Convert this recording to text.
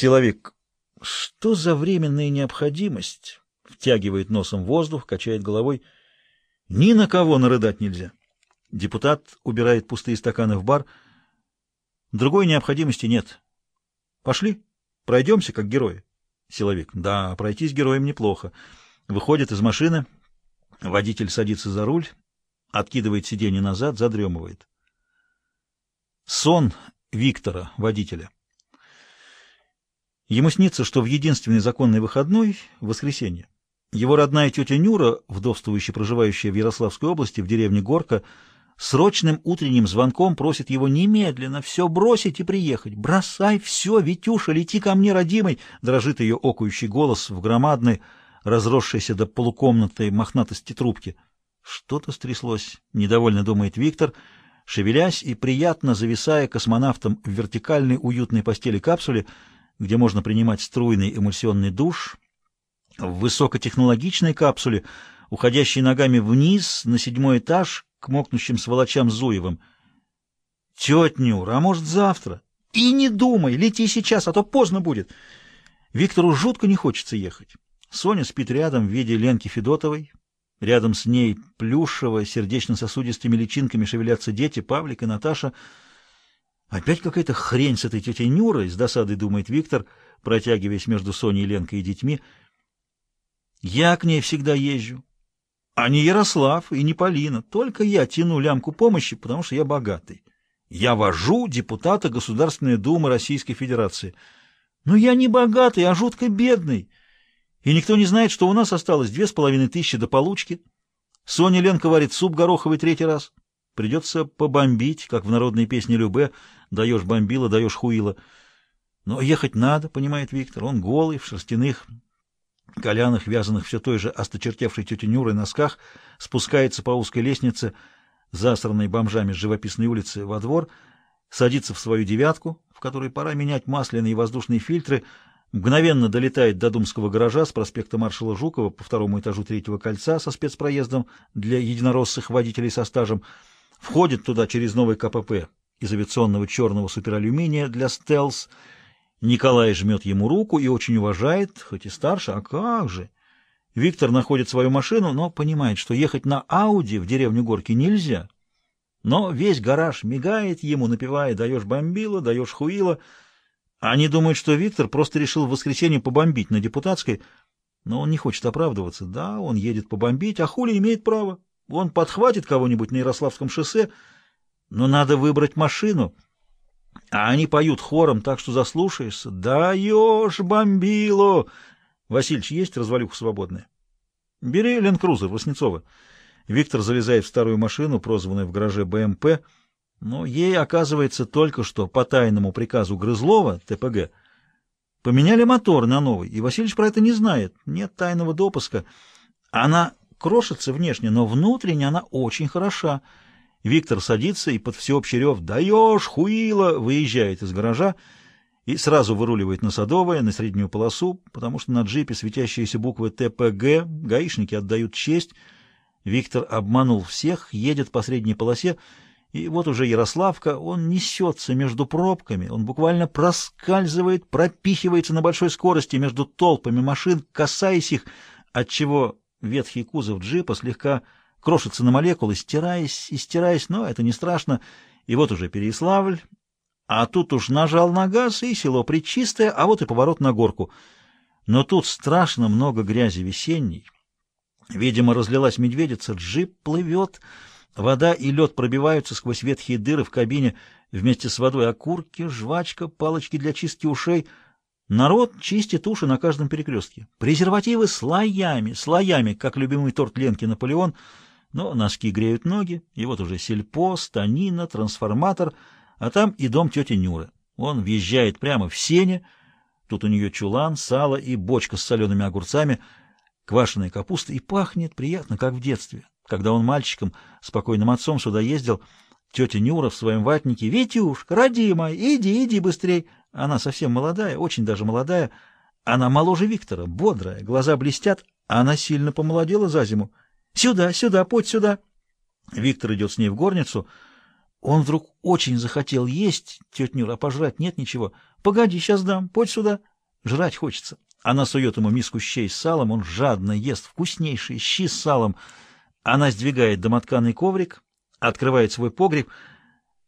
Силовик. Что за временная необходимость? Втягивает носом воздух, качает головой. Ни на кого нарыдать нельзя. Депутат убирает пустые стаканы в бар. Другой необходимости нет. Пошли, пройдемся, как герои. Силовик. Да, пройтись героем неплохо. Выходит из машины. Водитель садится за руль, откидывает сиденье назад, задремывает. Сон Виктора, водителя. Ему снится, что в единственный законный выходной, воскресенье, его родная тетя Нюра, вдовствующая, проживающая в Ярославской области, в деревне Горка, срочным утренним звонком просит его немедленно все бросить и приехать. «Бросай все, Витюша, лети ко мне, родимый!» дрожит ее окающий голос в громадной, разросшейся до полукомнатной мохнатости трубки. Что-то стряслось, недовольно думает Виктор, шевелясь и приятно зависая космонавтом в вертикальной уютной постели капсуле, где можно принимать струйный эмульсионный душ, в высокотехнологичной капсуле, уходящей ногами вниз на седьмой этаж к мокнущим сволочам Зуевым. «Тетя Нюра, а может завтра?» «И не думай, лети сейчас, а то поздно будет!» Виктору жутко не хочется ехать. Соня спит рядом в виде Ленки Федотовой. Рядом с ней плюшево, сердечно-сосудистыми личинками шевелятся дети, Павлик и Наташа — Опять какая-то хрень с этой тетей Нюрой, с досадой думает Виктор, протягиваясь между Соней, Ленкой и детьми. Я к ней всегда езжу. А не Ярослав и не Полина. Только я тяну лямку помощи, потому что я богатый. Я вожу депутата Государственной Думы Российской Федерации. Но я не богатый, а жутко бедный. И никто не знает, что у нас осталось две с половиной тысячи до получки. Соня Ленка варит суп гороховый третий раз. Придется побомбить, как в народной песне Любе «Даешь бомбила, даешь хуила». Но ехать надо, понимает Виктор. Он голый, в шерстяных, коляных, вязаных все той же осточертевшей тетей Нюрой носках, спускается по узкой лестнице, засранной бомжами с живописной улицы, во двор, садится в свою девятку, в которой пора менять масляные и воздушные фильтры, мгновенно долетает до Думского гаража с проспекта маршала Жукова по второму этажу третьего кольца со спецпроездом для единороссых водителей со стажем, входит туда через новый КПП из авиационного черного супералюминия для стелс. Николай жмет ему руку и очень уважает, хоть и старше, а как же. Виктор находит свою машину, но понимает, что ехать на Ауди в деревню Горки нельзя. Но весь гараж мигает ему, напевая «даешь бомбила, даешь хуила». Они думают, что Виктор просто решил в воскресенье побомбить на депутатской, но он не хочет оправдываться. Да, он едет побомбить, а хули имеет право. Он подхватит кого-нибудь на Ярославском шоссе, но надо выбрать машину. А они поют хором, так что заслушаешься. Даешь, бомбило! Васильич, есть развалюха свободная? Бери ленд-крузер Воснецова. Виктор залезает в старую машину, прозванную в гараже БМП, но ей, оказывается, только что по тайному приказу Грызлова, ТПГ, поменяли мотор на новый, и Васильевич про это не знает. Нет тайного допуска. Она крошится внешне, но внутренне она очень хороша. Виктор садится и под всеобщий рев «Даешь, хуила!» выезжает из гаража и сразу выруливает на Садовое, на среднюю полосу, потому что на джипе светящиеся буквы ТПГ, гаишники отдают честь. Виктор обманул всех, едет по средней полосе, и вот уже Ярославка, он несется между пробками, он буквально проскальзывает, пропихивается на большой скорости между толпами машин, касаясь их, отчего Ветхий кузов джипа слегка крошится на молекулы, стираясь и стираясь, но это не страшно. И вот уже Переславль, а тут уж нажал на газ, и село причистое, а вот и поворот на горку. Но тут страшно много грязи весенней. Видимо, разлилась медведица, джип плывет, вода и лед пробиваются сквозь ветхие дыры в кабине, вместе с водой окурки, жвачка, палочки для чистки ушей — Народ чистит уши на каждом перекрестке. Презервативы слоями, слоями, как любимый торт Ленки Наполеон. Но носки греют ноги, и вот уже сельпо, станина, трансформатор, а там и дом тети Нюры. Он въезжает прямо в сене. Тут у нее чулан, сало и бочка с солеными огурцами, квашеная капуста, и пахнет приятно, как в детстве. Когда он мальчиком, спокойным отцом сюда ездил, тетя Нюра в своем ватнике «Витюшка, родимая, иди, иди быстрей!» Она совсем молодая, очень даже молодая. Она моложе Виктора, бодрая, глаза блестят. Она сильно помолодела за зиму. «Сюда, сюда, путь сюда!» Виктор идет с ней в горницу. Он вдруг очень захотел есть. Тетя Нюра, а пожрать нет ничего. Погоди, сейчас дам, подь сюда. Жрать хочется. Она сует ему миску щей с салом, он жадно ест вкуснейшие щи с салом. Она сдвигает домотканый коврик, открывает свой погреб —